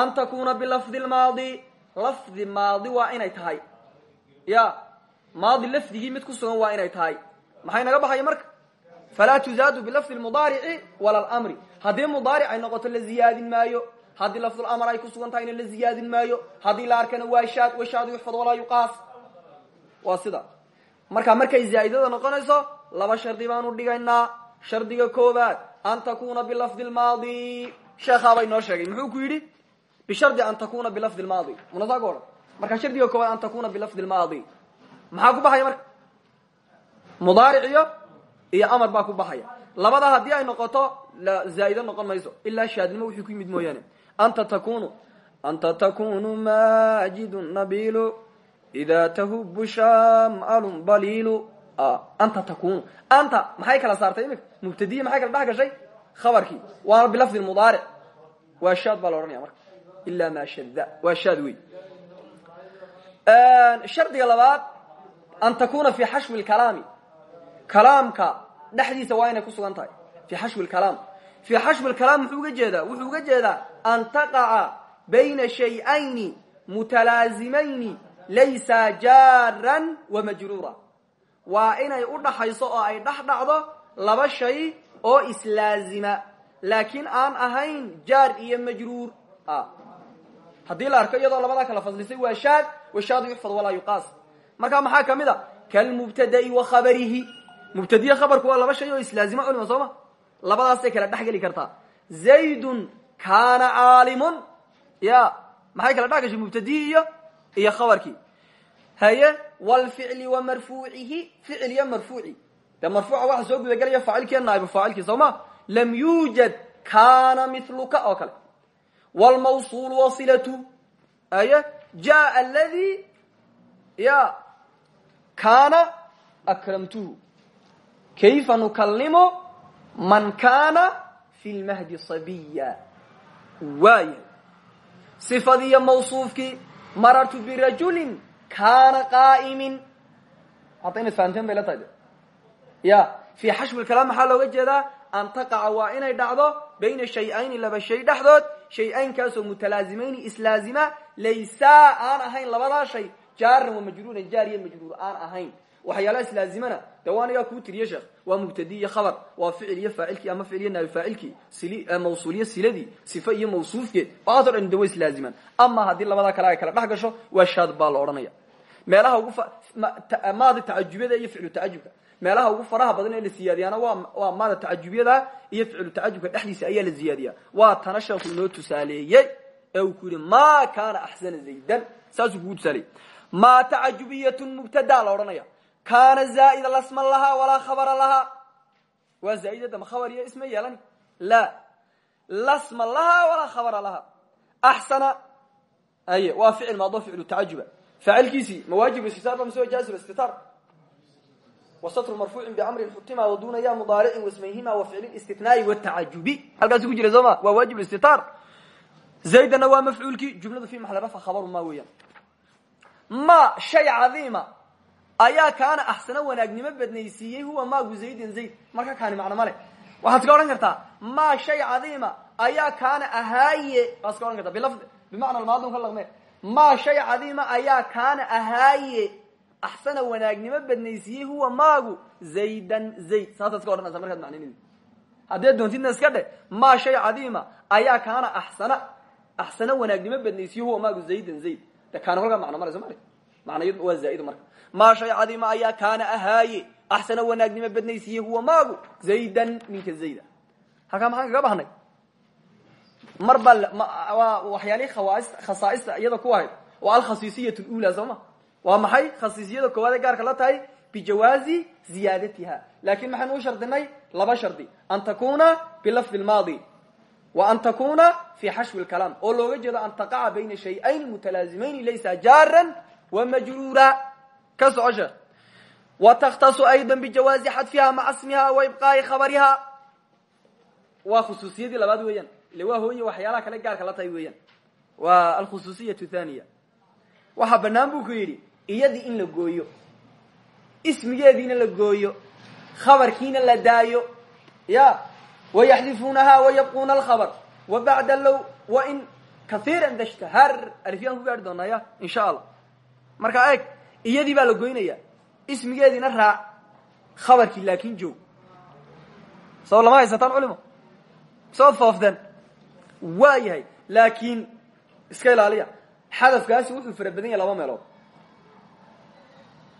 an takuna bilafdi lmaadi lafdi maadi waa inay tahay. ya maadi lafdigii mid ku sugan waa inay tahay. maxay naga baxaya marka falaa tuzaadu bilafdi mudaarici wala lmri haddii mudaaric ay noqoto la ziyaadin maayo haddii lafdulamr ay ku sugan tahayna la ziyaadin maayo haddii la arkana waa shaad washaadu yuxfad walaa yuqaas waa sida marka markay zaa'idada noqonayso laba shardi baanu dhigaynaa shardiga koobaad an takuna bilafdi lmaadi sheekhaabaa inoo sheegay muxuu ku yidhi bishardi an takuna bilafdi lmaadi munasaa ku odhan marka shardiga koobaad an takuna bilafdi lmaadi maxaa ku baxaya marka? Mudaaric iyo iyo amar baa ku baxaya. Labada haddii ay noqoto zaa'ide noqon mayso. Ilaa shaadnimo wixii ku yimid mooyaane. Anta takunu anta takunu majidu nabilu ida tahubu shamalun balilu anta takunu. Anta maxay kala saartay imika mubtadiyi maxay kala dhex gashay khabarkii. Waana bilafdi mudaaric waa shaad baa la odhanaya marka ila ma shada waa shaad wey shardiga labaad an takuna fi xashwi lkalaami kalaamka dhexdiisa waa inay ku sugan tahay fi xashwi lkalaam fi xashwi lkalaam muxuu uga jeedaa wuxuu uga jeedaa an taqaca bayna shayayni mutalaazimayni laysa jaaran wa majruura waa inay u dhaxayso oo ay dhex dhacdo laba shay oo islaazima laakiin aan ahayn jaar iyo majruur haddii la arko iyadoo labadaa kala faslisay waa shaad washaadu yuxfad walaa yuqaas. Markaa maxaa ka mid a kalmubtada'i wa khabarihi. Mubtadiye khabarku waa laba shay oo islaazima culima soo ma? Labadaasay kala dhex geli kartaa. Zaydun kaana ya maxay kala dhex gashay iyo iyo khabarkii. Haye wlficli wa marfuucihi. Ficil iyo marfuuci. Dee marfuuca waxa soo gudagelaya faacilkiiyo naaibu faacilkii soo ma? Lam yuujad kaana miluka oo wlmawsul wasilatu aye jaa aladi ya kaana akramtuhu kayfa nukalimu man kaana fi lmahdi sabiya waaya sifadiiyo mawsuufkii marartu birajulin kaana qaa'imin hadda inaad fahamteen bay la tahay ya fii xashwi lkalaam maxaa looga jeedaa an taqaca waa inay dhacdo bayna shay-ayni laba shay dhexdood shay-aynkaasoo mutalaazimayni islaazima laysaa aan ahayn labadaa shay jaaran wa majruuran jaar iyo majruur aan ahayn waxyaalaha islaazimana de waa anigaa kuu tiriye sheekh waa mubtadi iyo khabar waa ficil iyo faacilkii ama ficil iyo naabi faacilkii mawsuuliyo siladii sife iyo mawsuufkeed waxaasoo dhan de way islaazimaan ama haddii labadaa kale ay kala dhex gasho waa shaad baa la odhanaya meelaha ugu maada tacajubiyada iyo ficlu tacajubka meelaha ugu faraha badan ee la siyaadiyaana waa maada tacajubiyada iyo ficlu tacajubka dhexdiisa ayaa la ziyaadiyaa waa tana sheekhu inoo tusaaleeyey ee uu ku yidhi ma kaana axsana zaydan. Saasuu kugu tusaaleeyey. Ma tacajubiyatun mubtada la odhanaya. Kaana zaa'ida lasma lahaa walaa khabara lahaa. Waa zaa'idada ma khabar iyo isma yeelani. La. Lasma laha walaa khabara laha axsana aye waa ficil maado ficlu tacajuba faacilkiisii mawaajib istitaar ba mise waa jaazim istitaar wasatru marfuucin bicamrin xutima waduna ya mudaaricin wasmayhima wa ficli istitnaai watacajubi halkaasi ku jira soo ma waa waajib istitaar zaydana waa mafcuulkii jumladu fi maxal rafa khabaru ma weeyaan ma shay cadiima ayaa kaana axsano wanaagnimo badnaysiiyey huwa maagu zaydin zayd marka kaani macno male waxaad iska odhan kartaa ma shay cadiima ayaa kaana ahaaye waad iska odhan kartaa bilafdi bimacna almaadin ka laqme ma shay cadiima ayaa kaana ahaaye axsana wanaagnimo badnaysiiyey huwa maagu zaydan zayd saasaad iska odhanaysa markaad macninid doontidna iska dhe ma shay cadiima ayaa kaana axsana axsano wanaagnimo badnaysiye huwa maagu zaydan zayd de kaana kolkaa macno male soo male macnayadu waa zaa'id marka maa shay cadiima ayaa kaana ahaaye axsana wanaagnimo badnaysiiye huwa maagu zaydan ninka zayda halkaa maxaan kaga bahnay mar baa waxyaalihii khasaaista iyada ku ahayd waa alkhasiisiyat lula soo waa maxay khasiisiyada koowaad ee gaarka la tahay? Bijawaazi ziyaadatiha. Lakin maxaynu u shardinay laba shardi. An takuna bilafdi lmaadi wa an takuna fi xashwi lkalaam oo looga jeedo an taqaca bayna shay-ayn mutalaazimayni laysa jaaran wamajruura ka soco sheekh wa takhtasu ayda bijawaazi xadfiha maca smiha wa ibqaa'i khabariha. Waa khusuusiyadii labaad weeyaan. Ile waa hooye waxyaalaha kale gaarka la tahay weeyaan. Waa alkhusuusiyatu thaniya waxaa banaan buu ku yidhi iyadii in la gooyo ismigeediina la gooyo khabarkiina la daayo ya wayaxdifuunaha wayabquuna alkhabr wa bacda low wain kaiira dashtahar alifyaan ku gaari doonaa ya in sha allah markaa eeg iyadii baa la goynaya ismigeediina raac khabarkii laakin joog soo lama haysataan culimo sood foofteen waa yahay laakiin iska ilaaliya. Xadafkaasi wuxuu fara badan yahay laba meelood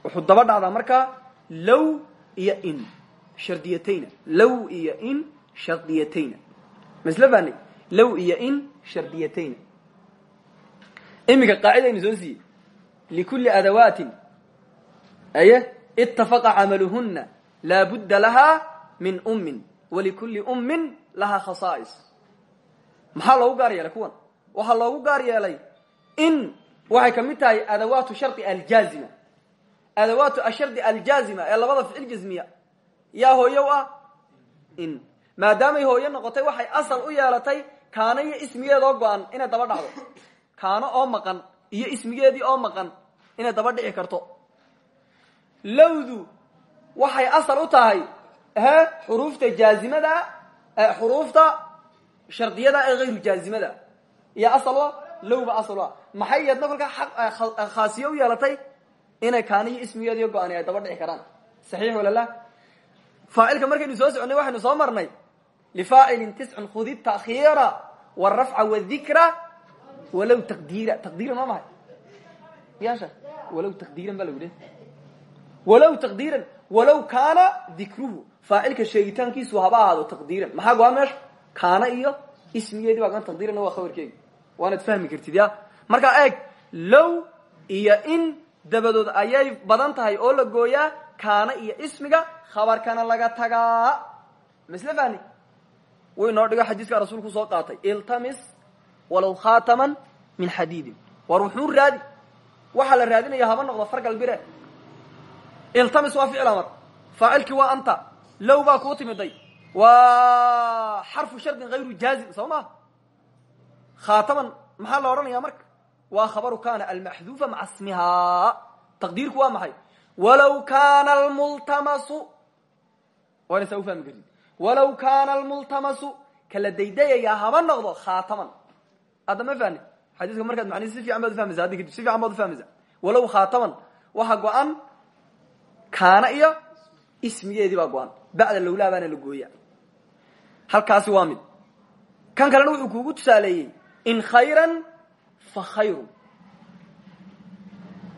wuxuu daba dhacdaa markaa low iyo in shardiyatayna. Low iyo in shardiyatayna. Masla fahnay iyo in shardiyatayna. Iminka qaacidaynu soo siiyey. Likulli adawaatin aye itafaqa camaluhuna laa budda lahaa min ummin walikulli ummin lahaa khasaa'is. Maxaa loogu gaar yeelay kuwan? Waxaa loogu gaar yeelay in waxay ka tahay adawaatu shardi aljaazima adawaatu ashardi aljaazima ee labada ficil jasmiya yaa hooyow ah in maadaamay hooyo noqotay waxay asal u yeelatay kaano iyo ismigeedoo go-an inay daba dhacdo kaano oo maqan iyo ismigeedii oo maqan inay daba dhici karto lowdu waxay asal u tahay he xuruufta jaazimada xuruufta shardiyada ee hayru jaazimada iyo asal lowba asal maxay yeedna kolkaa khaasiye u yeelatay inay kaaniyo ismigeediyo go-ani ay daba dhici karaan. Saxiix wala la? Faacilka markaynu soo soconay waxaynu soo marnay lifaacilin tiscun khudi takhiira wrafca wdikra walow taqdiira. Taqdiiran waa mahay. Yaasha walow taqdiiran baa lagu le walow taqdiiran walow kaana dikruhu faacilka sheegitaankiisu haba ahaado taqdiiran. Maxaa go-an meesha? Kaana iyo ismigeedii baa goan taqdiiranna waa khabarkeegi waanad fahmi kartid ya markaa eeg low iyo in dabadood ayay badan tahay oo la gooyaa kaana iyo ismiga khabarkana laga tagaa. Masle fahni wu inoo rasuulku soo qaatay. Iltamis walow khataman min xadiidin. War wuxuu raadi. Waxaa la raadinaya haba noqdo fargal bire iltamis waa ficil amar. Faacilkii waa anta. Low baa kuu timiday. Waa xarfu shardin hayru jaazim soo ma khataman maxaa la odhanaya marka waa khabaru kana almaxduufa maca smihaa taqdiirku waa maxay? Walow kana almultamasu. Waana saa ufahmi kartid walow kaana almultamasu. Kala daydayayaa haba noqdo khaataman. Hadda ma fahni xadiiska markaad macnihi si fiican baad ufahmaysa haddi kadib si fiican baad ufahmaysa walow khaataman waxa go-an kaana iyo ismigeedii baa go-an. Bacda lowlaa baana la gooya halkaasi waa mid. Kan kalena wuxuu kuugu tusaaleeyey in khayran fa khayrun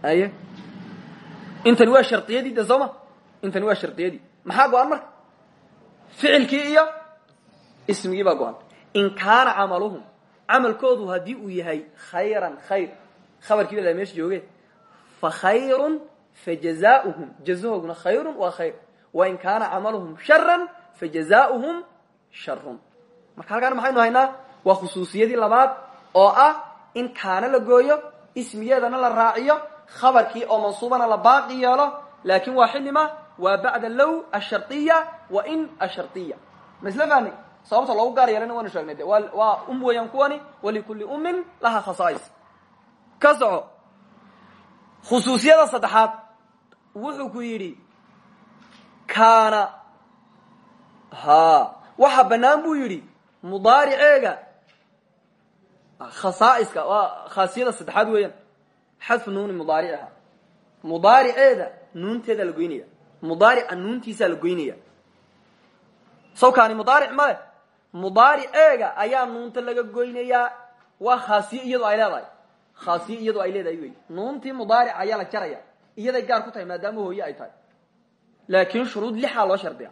aye? Intani waa shardiyadii de sooma intani waa shardiyadii maxaa go-an marka? Ficilkii iyo ismigii baa go-an. In kaana camaluhum camalkoodu haddii uu yahay khayran khayr. Khabarkii baa meesha jooge fa khayrun fa jazaauhum. Jazahooguna khayrun waa khayr. Wain kaana camaluhum sharan fa jazaauhum sharun marka halkaan maxaynu haynaa waa khusuusiyadii labaad oo ah in kaana la gooyo ismigeedana la raaciyo khabarkii oo mansuubana la baaqi yeelo laakin waa xilima waa bacda low ashariya wa in ashariya ma isla fahni sababta loogu gaar yeelana waanu sheegnay de waa um weeyaan kuwani walikulli ummin laha khasaais ka soco. Khusuusiyada saddexaad wuxuu ku yidhi kaana. Ha waxa banaan buu yidhi mudaariceega khasaa'iska waa khaasiyada saddexaad weeyaan xadfu nuuni mudaariciha mudaariceeda nuunteedaa la goynaya mudaarica nuuntiisaa la goynaya sawkaani mudaaric male mudaariceega ayaa nuunta laga goynayaa waa khaasiye iyado ay leedahay khaasiye iyadoo ay leedahay wey nuuntii mudaaric ayaa la jaraya iyaday gaar ku tahay maadaama hooye ay tahay laakiin shuruud lixaa loo shardiya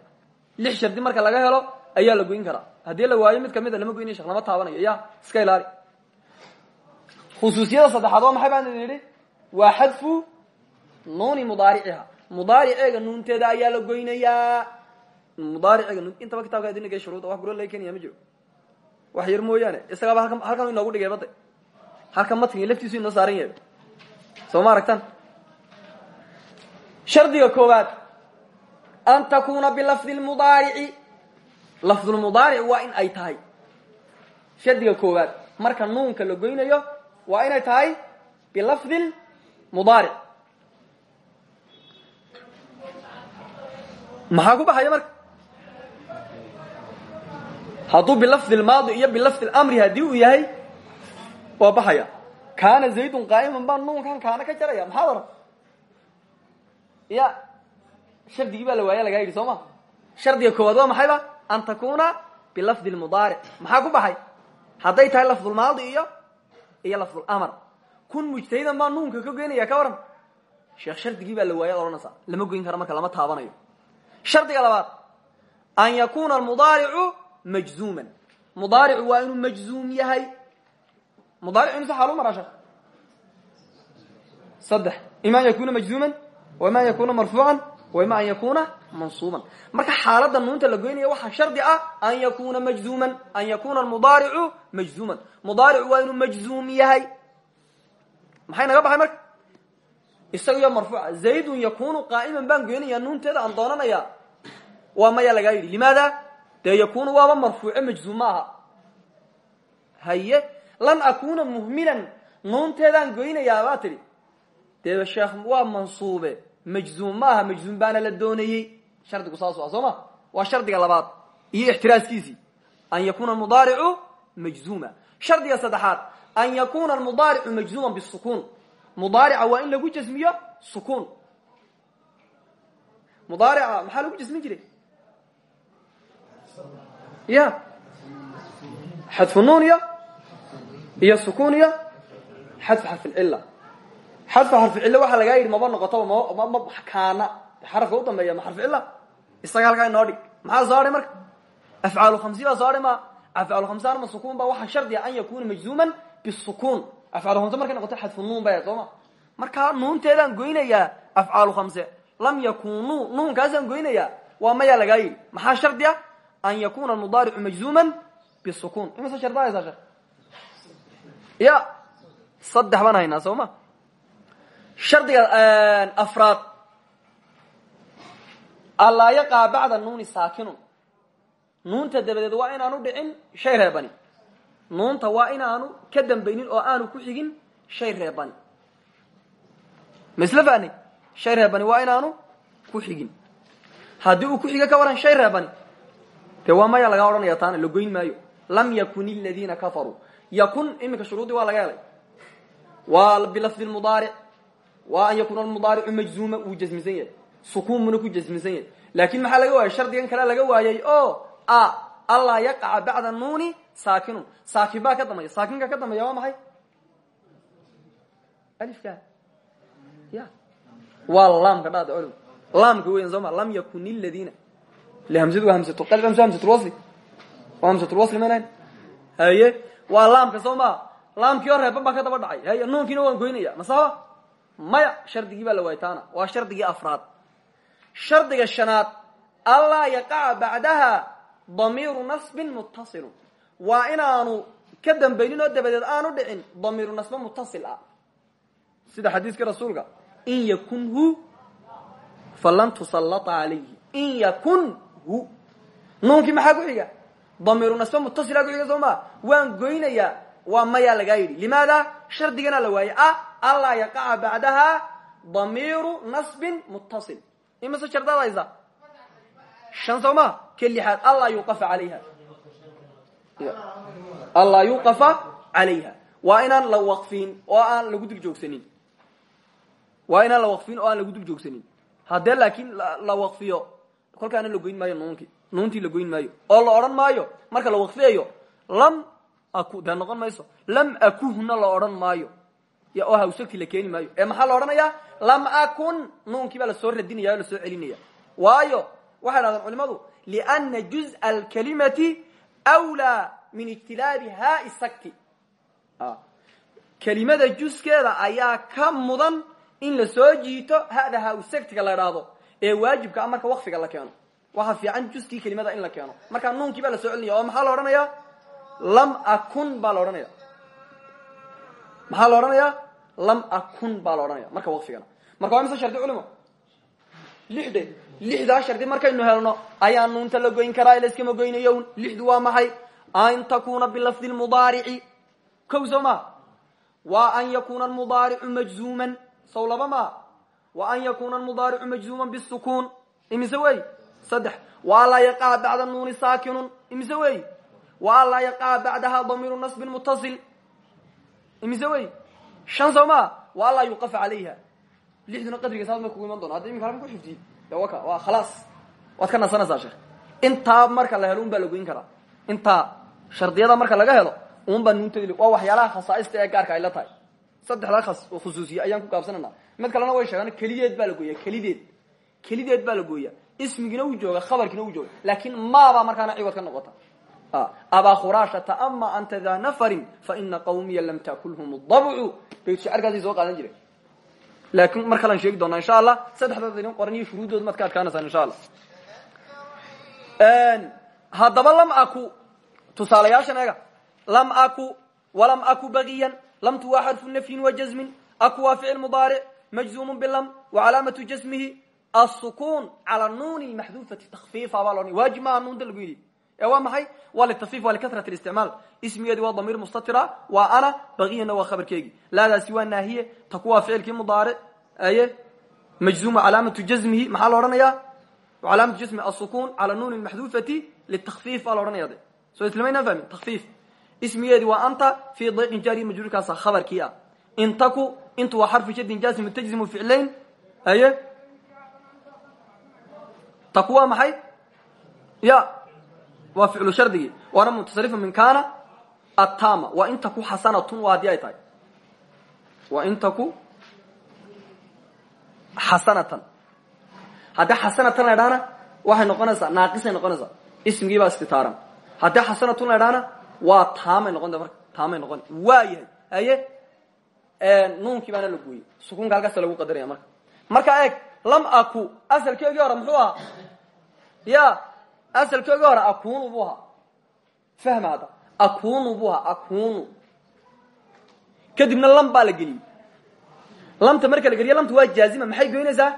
lix shardi marka laga helo ayaa la goyn karaa haddii la waayo mid kamida lama goynay shekh lama iska ilaali khusuusiyada saddexaad waa maxay baan idin waa xadfu nuuni mudaariciha mudaariceega nuunteeda ayaa la goynayaa. Mudaariceega n intaba kitabka idin dhigay shuruuda wax guro laga keenaya ma jiro. Wax yar mooyaane isagaaba halkan halkan inoogu dhigay bade. Halkan matniga laftiisu inoo saaran yahay. Soo ma aragtan shardiga koowaad an takuna bilafdi lmudaarici lafdulmudaaric waa in ay tahay. Shardiga koowaad marka nuunka la goynayo waa inay tahay bilafdi mudaaric. Maxaa ku baxaya marka? Hadduu bilafdi lmaadi iyo bilafdi lamri haddii uu yahay waa baxaya. Kaana zaydun qaa'iman baa nuunkan kaana ka jaraya maxaad ya shardigii baa la waaya lagaa yidhi soo ma? Shardiga koowaad waa maxayba an takuna bilafdi lmudaaric maxaa ku baxay? Hadday tahay lafdulmaadi iyo iyo lafdulamr kun mujtahidan baa nuunka ka goynaya ka waran. Sheekh shardigii baa la waaya odhanaysaa. Lama goyn karo marka lama taabanayo. Shardiga labaad an yakuna almudaaricu majzuuman. Mudaaricu waa inuu majzuum yahay. Mudaaric inuu saxaalu maraa sheekh? Saddex. Ima an yakuna majzuuman wima an yakuna marfuucan wima an yakuna mansuuban marka xaalada nuunta la goynaya waxaa shardi ah an yakuna majzuuman an yakuna almudaaricu majzuuman mudaaricu waa inuu majzuum yahay. Maxay naga baxay marka? Isagiyo marfuuca zaydun yakunu qaa'iman baan goynaya nuunteeda aan doonanaya waa maya lagaa yidhi. Limaada? Dee yakunu waaba marfuuce majzuum ma aha haye lan akuna muhmilan nuunteedaan goynayaa tidhi. Dee sheekh waa mansuube majzuum majzuum baana la doonayey. Shardigu saasu ah soo ma? Waa shardiga iyo ixtiraaskiisii an yakuna mudaaricu majzuuma. Shardiga saddexaad. An yakuna almudaaricu majzuuman bisukuun mudaarica waa in lagu jasmiyo sukuun. Mudaarica maxaa lagu jasmin jiray? Ya xadfu nuun iyo iyo sukuun iyo xadfu xadfu xarficilla waxaa lagaa yidhi maba noqotaba m ma kaana. Xarafka u dambeeya ma xarficilla isaga halkaa inoo dhig. Maxaa soo hadhay marka? Afcaalu khamsi baa soo hadhay ma afcaalu khamsaan ma sukuun ba waxaa shardiga an yakuna majzuuman bisukuun. Afcaalu khamse markay noqoto xadfu nuun bay soo ma. Markaa nuunteedaan goynayaa afcaalu khamse. Lam yakunu nuunkaasaan goynayaa waa mayaa lagaa yidhi. Maxaa shardi ah an yakuna almudaaricu majzuuman bisukuun. Imase sharda haysaa sheekh ya saddex baan haynaa soo ma shardiga afraad. Allaa yaqaa bacda nuuni saakinun nuunta dabadeed waa inaanu dhicin shay reebani. Nuunta waa inaanu ka dambaynin oo aanu ku xigin shay reebani. Ma isla fahnay shay reebani waa inaanu ku xigin. Haddii uu ku xigo ka waran shay reebani dee waa maya lagaa odhanaya taana la goyn maayo. Lam yakun iladiina kafaruu. Yakun iminka shuruudii waa laga helay. Waa bilafdi mudaaric waa an yakuna almudaaricu majzuuma wuu jasmisan yahay sukuun muna ku jasmisan yahay laakin maxaa laga waayay shardigan kale laga waayay o a allaa yaqaca bacda nuuni saakinun saakin baa ka dambeya saakinka ka dambeya waa maxay alifka ya waa laamka dhaada culum laamka weyan soo ma lam yakun iladiina ile hamsadu waa hamsatu qalb hamsa hamsatulwasli waa hamsatulwasli maynayn haye waa laamka soo maa laamkii oo reeban baa ka daba dhacay haye nuunkiina waan goynaya masaba maya shardigii baa la waaytaana. Waa shardigii afraad. Shardiga shanaad allaa yaqaca bacdaha damiiru nasbin muttasilun. Waa inaanu ka dambaynin oo dabadeed aanu dhicin damiiru nasbe mutasil ah. Sida xadiiskii rasuulka in yakun hu falan tusallaa calayhi in yakun hu. Nuunkii maxaa ku xiga? Damiiru nasbe mutasila ku xiga soo maa waan goynayaa waa mayaa la waaye ah anlaa yaqaca bacdaha damiiru nasbin muttasil. Imise shardaad haysa shan soo ma ka lixaad anlaa yuqafa alayha. Anlaa yuqafa calayha waa inaan la waqfin oo aan lagu dul joogsanin. Waa inaan la waqfin oo aan lagu dul joogsanin. Haddee laakiin la waqfiyo kolkaana la maayo nuunkii nuuntii la maayo oo la odhan maayo marka la waqfiyayo lam aku dee noqon mayso lam akuhna la odhan maayo oo hawsagti la keeni maayo ee maxaa la odhanayaa lam akun nuunkii baa la soo radinaya o la soo celinaya waayo waxay dhahdeen culimadu liana juz'a alkalimati wlaa min ijtilaabi haai sakti. Kelimada juskeeda ayaa ka mudan in la soo jiito hada haa saktiga la idhaahdo ee waajibka a marka la keeno waxaa fiican juskii kelimada in la keeno markaa nuunkii baa la soo celinaya oo maxaa la odhanaya lam akun baa la maxaa la odhanaya lam akun baa la odhanaya marka waqfigana marka waa mise shardi culimo lixde. Lixdaa shardi markaynu helno ayaa nuunta la goyn karaa laskama goynayo. Lixdu waa maxay? An takuna bilafdi mudaarici. Kow soo wa an yakuna mudaaricu majzuman saw wa an yakuna mudaaricu majzuman bsukun imise wey? Saddex. Wa an laa yaqaca bacda nuuni saakinun. Imise wey? Wa an laa yaqaca bacdaha damiiru nasbin mutasil shan soo ma wa an laa yuqafa calayha lixduna qadriga saas ma kugu iman doona hadda halkan ku xifdiye waka waa khalaas waad ka nasanaysaa sheekh. Intaa marka la helo un baa la goyn karaa intaa shardiyada marka laga helo un baa nuuntadi waa waxyaalaha khasaaista ee gaarka ay la tahay. Saddexdaa khusuusiye ayaan ku gaabsanana mid kalena way sheegaan kelideed baa la gooya kelideed. Kelideed baa la gooya. Ismigiina wuu jooga khabarkiina wuu jooga. Laakin maabaa markaana ciwad ka noqota abaa khuraashata ama anta daa nafarin faina qawmiya lam takulhum dabcu bayt shacerkaasay soo qaadan jireen laakiin mar kalaan sheegi doonaa insha allah saddexdood idin qoran iyo shuruuddooda maad ka adkaanaysaan insha allah haddaba lam aku tusaalayaashan eega lam aku walam aku bagiyan lamtu waa xarfu nafyin wa jazmin aku waa ficil mudaaric majzuumun bilam wa calaamatu jasmihi asukun cala nuuni maxduufati takfiifa baa loo waajib maaha nuunta lagu yidhi waa maxay? Waa litafif waa likasrat isticmaal ismigeedi waa damiir mustatira waa ana bagiyana waa khabarkeegi. Laadaasi waa naahiye taku waa ficilkii mudaaric aye? Majzuuma calaamatu jazmihi maxaa la odhanaya? Calaamatu jasmi asukun cala nuuni maxduufati litakfiif baa la odhanaya de. Soo islamayna fahmin? Takfiif ismigeedi waa anta fi dayqin jaari majruurkaasa khabarkii ah in taku intu waa xarfu shadin jaasimu tajzimu ficlayn aye? Taku waa maxay? Ya waa ficlu shardigii waana mutasarifu min kana atama waa in taku xasanatun waa haddii ay tahay. Waa in taku xasanatan haddii xasanatan la idhahna waxay noqonaysaa naaqisay noqonaysaa ismigii baa istitaaran. Haddii xasanatun la idhahna waa taamay noqonta marka taamay noqon waa yahay. Haye nuunkii baana la gooyey sukuunka halkaasa lagu qadaraya marka. Marka eeg lam aku asalkeegii hore muxuu ahaa? Ya asalkeegii hore akunu buu ahaa fahma hadda akunu buu ahaa akunu kadibna lam baa la geliyey lamta marka la geliya lamta waa jaazima maxay goynaysaa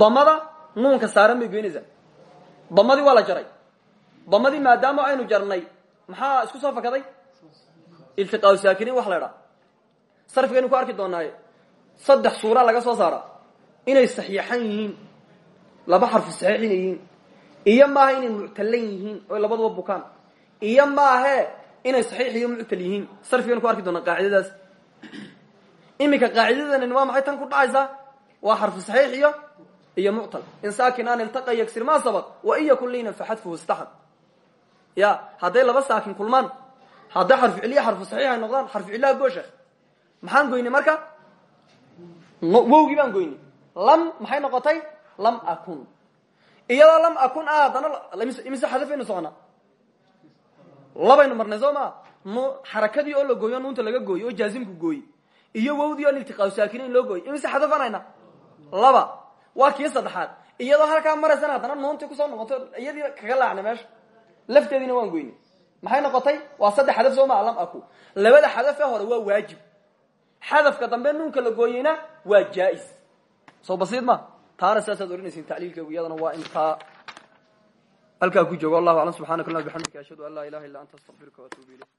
damada nuunka saaran bay goynaysaa damadii waa jaray damadii maadaama aynu jarnay maxaa isku soo fakaday iltiqaa saakiniin wax la idhaa ku arki doonaaye saddex suura laga soo saara inay saxiixan yihiin laba xarfu saxiix yihiin iyo maaha inay muctalan yihiin oy labaduba bukaan. Iyo maahe inay saxiix iyo muctal yihiin. Sarfigaynu ku arki doonaa qaacidadaas. Iminka qaacidadan waa maxay tan ku dhacaysaa waa xarfu saxiix iyo iyo muctal. In saakin an iltaqa yagsir ma sabaq wa in yakun liinan faxadfuhu istaxad ya hadday laba saakin kulmaan hadday xarfu ciliya xarfu saxiix ay noqdaan xarfu cillaha goosha maxaan goynay marka? Wowgii baan goynay. Lam maxay noqotay? Lam akun iyadoo lam akun ah haddana imise xadafaynu soconaa labaynu marnay soo maa n xarakadii oo la gooyo nuunta laga gooyo oo jaazimku gooye iyo wowdii oo iltiqaa saakinayn loo gooyey imise xadafanayna laba. Waa kii saddexaad. Iyadoo halkaa maraysana haddana nuuntii ku soo noqoto iyadii kaga laacnay meesha. Lafteediina waan goynay maxay noqotay? Waa saddex xadaf soo maa lam aku. Labada xadaf ee hore waa waajib. Xadafka dambe nuunka la gooyeyna waa jaa-is. Soo basiid ma taana saasaad ohanaysin tacliilkeegu iyadana waa intaa halkaa ku joogo. Wallahu aclam subxanaka allah bixamdika ashhadu an laa ilaha illa anta astaqfiruka waatuubu ilayk